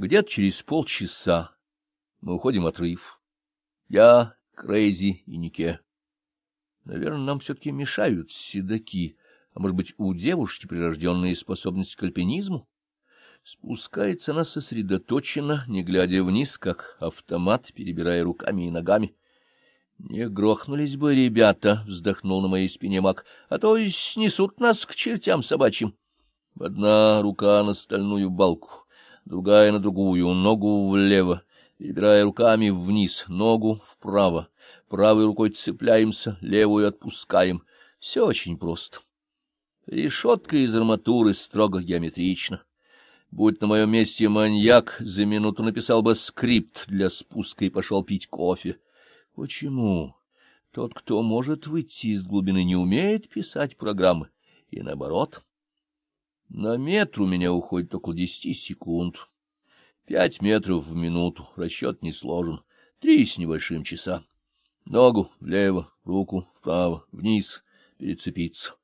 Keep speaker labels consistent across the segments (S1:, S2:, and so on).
S1: Где-то через полчаса мы уходим от риф. Я, Крейзи и Нике. Наверное, нам все-таки мешают седаки, а может быть, у девушки прирожденные способности к альпинизму? Спускается она сосредоточенно, не глядя вниз, как автомат, перебирая руками и ногами. — Не грохнулись бы ребята, — вздохнул на моей спине маг, — а то и снесут нас к чертям собачьим. Одна рука на стальную балку, другая на другую, ногу влево, перебирая руками вниз, ногу вправо. Правой рукой цепляемся, левую отпускаем. Все очень просто. Решетка из арматуры строго геометрична. Будь на моем месте маньяк, за минуту написал бы скрипт для спуска и пошел пить кофе. Почему? Тот, кто может выйти из глубины, не умеет писать программы. И наоборот. На метр у меня уходит около десяти секунд. Пять метров в минуту. Расчет не сложен. Три с небольшим часа. Ногу влево, руку вправо, вниз, перецепиться.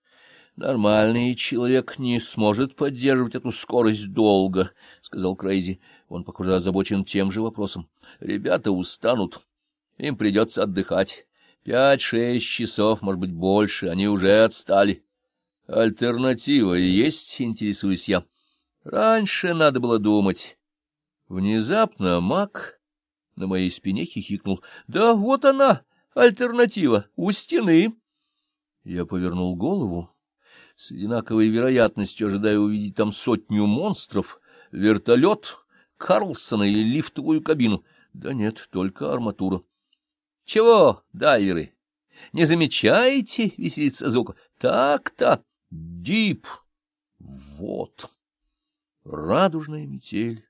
S1: Нормальный человек не сможет поддерживать эту скорость долго, — сказал Крейзи. Он, похоже, озабочен тем же вопросом. Ребята устанут. Им придется отдыхать. Пять-шесть часов, может быть, больше. Они уже отстали. Альтернатива есть, интересуюсь я. Раньше надо было думать. Внезапно маг на моей спине хихикнул. Да вот она, альтернатива, у стены. Я повернул голову с одинаковой вероятностью ожидая увидеть там сотню монстров, вертолет, Карлсона или лифтовую кабину. Да нет, только арматура. — Чего, дайверы, не замечаете? — веселится звук. — Так-то, дип. Вот. Радужная метель.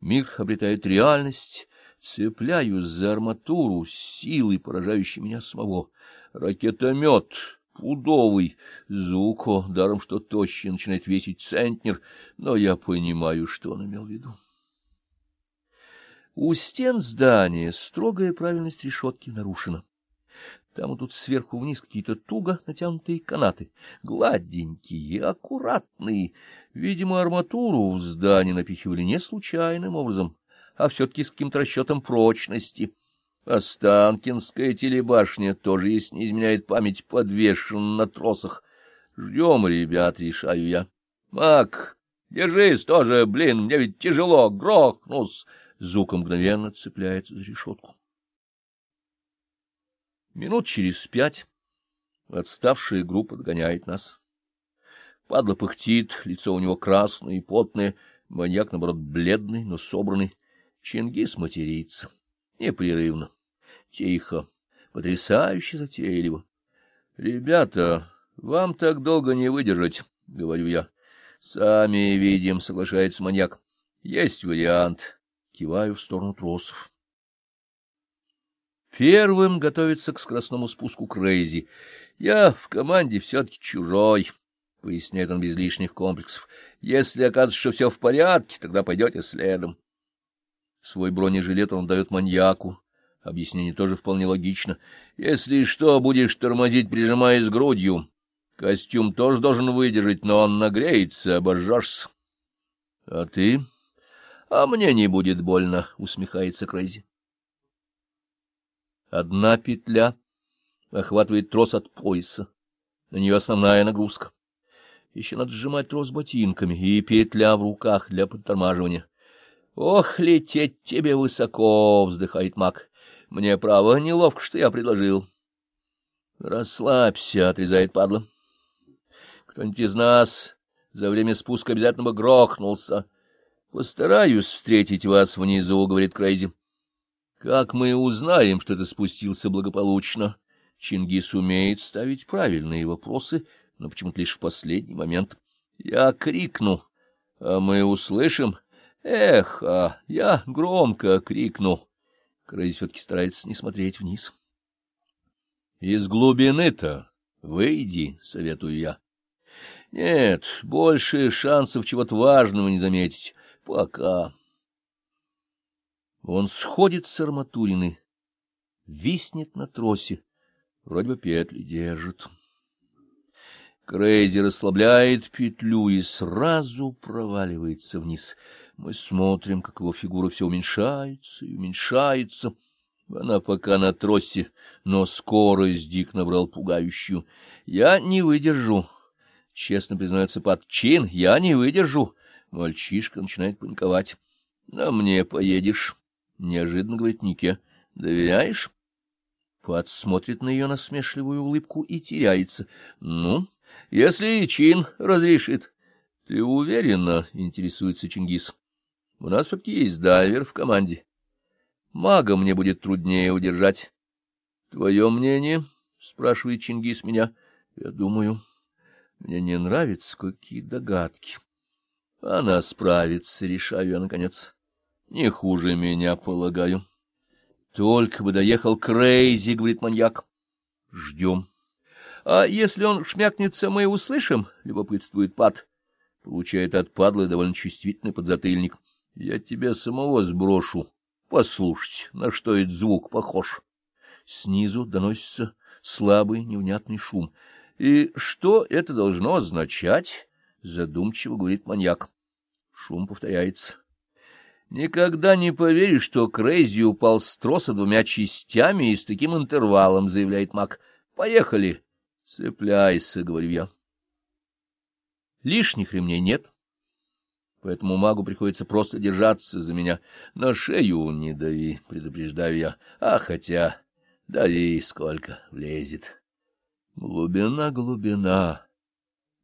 S1: Мир обретает реальность. Цепляюсь за арматуру силой, поражающей меня самого. Ракетомет пудовый. Зуко, даром что тощий, начинает весить центнер, но я понимаю, что он имел в виду. У стен здания строгая правильность решетки нарушена. Там и тут сверху вниз какие-то туго натянутые канаты, гладенькие, аккуратные. Видимо, арматуру в здании напихивали не случайным образом, а все-таки с каким-то расчетом прочности. Останкинская телебашня тоже, если не изменяет память, подвешена на тросах. Ждем, ребят, решаю я. Мак, держись тоже, блин, мне ведь тяжело, грохнус. Зука мгновенно цепляется за решетку. Минут через пять отставшая группа догоняет нас. Падла пыхтит, лицо у него красное и потное, маньяк, наоборот, бледный, но собранный. Чингис матерится непрерывно, тихо, потрясающе затейливо. — Ребята, вам так долго не выдержать, — говорю я. — Сами видим, — соглашается маньяк. — Есть вариант. Киваю в сторону тросов. Первым готовится к скоростному спуску Крейзи. Я в команде все-таки чужой, — поясняет он без лишних комплексов. Если окажется, что все в порядке, тогда пойдете следом. Свой бронежилет он дает маньяку. Объяснение тоже вполне логично. Если что, будешь тормозить, прижимаясь грудью. Костюм тоже должен выдержать, но он нагреется, обожжешься. — А ты? — А мне не будет больно, — усмехается Крейзи. Одна петля охватывает трос от пояса. На нее основная нагрузка. Еще надо сжимать трос ботинками и петля в руках для подтормаживания. Ох, лететь тебе высоко, вздыхает маг. Мне право неловко, что я предложил. Расслабься, отрезает падла. Кто-нибудь из нас за время спуска обязательно бы грохнулся. Постараюсь встретить вас внизу, говорит Крейзи. Как мы узнаем, что ты спустился благополучно? Чингис умеет ставить правильные вопросы, но почему-то лишь в последний момент. Я крикну, а мы услышим — Эх, а я громко крикну. Крейзи все-таки старается не смотреть вниз. Из глубины-то выйди, советую я. Нет, больше шансов чего-то важного не заметить. Пока. Он сходит с арматурины, виснет на тросе, вроде бы петли держит. Крейзи расслабляет петлю и сразу проваливается вниз. Мы смотрим, как его фигура все уменьшается и уменьшается. Она пока на тросе, но скорость Дик набрал пугающую. Я не выдержу. Честно признается подчин, я не выдержу. Мальчишка начинает паниковать. — На мне поедешь, — неожиданно говорит Нике. — Доверяешь? Пат смотрит на ее насмешливую улыбку и теряется. — Ну, если Чин разрешит. — Ты уверена? — интересуется Чингис. — У нас все-таки есть дайвер в команде. Мага мне будет труднее удержать. — Твое мнение? — спрашивает Чингис меня. — Я думаю, мне не нравятся какие догадки. Она справится, решаю я, наконец. Не хуже меня, полагаю. Только бы доехал Крейзи, говорит маньяк. Ждем. А если он шмякнется, мы услышим, любопытствует Пат. Получает от падлы довольно чувствительный подзатыльник. Я тебя самого сброшу. Послушайте, на что этот звук похож. Снизу доносится слабый невнятный шум. И что это должно означать? Задумчиво говорит маньяк. Шум повторяется. Никогда не поверишь, что Крейзи упал с троса двумя частями и с таким интервалом, заявляет маг. Поехали. Цепляйся, говорю я. Лишних ремней нет, поэтому магу приходится просто держаться за меня. На шею не дави, предупреждаю я. А хотя дави сколько влезет. Глубина, глубина.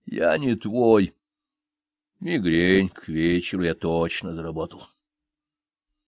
S1: Я не твой. Мигрень к вечеру я точно заработал.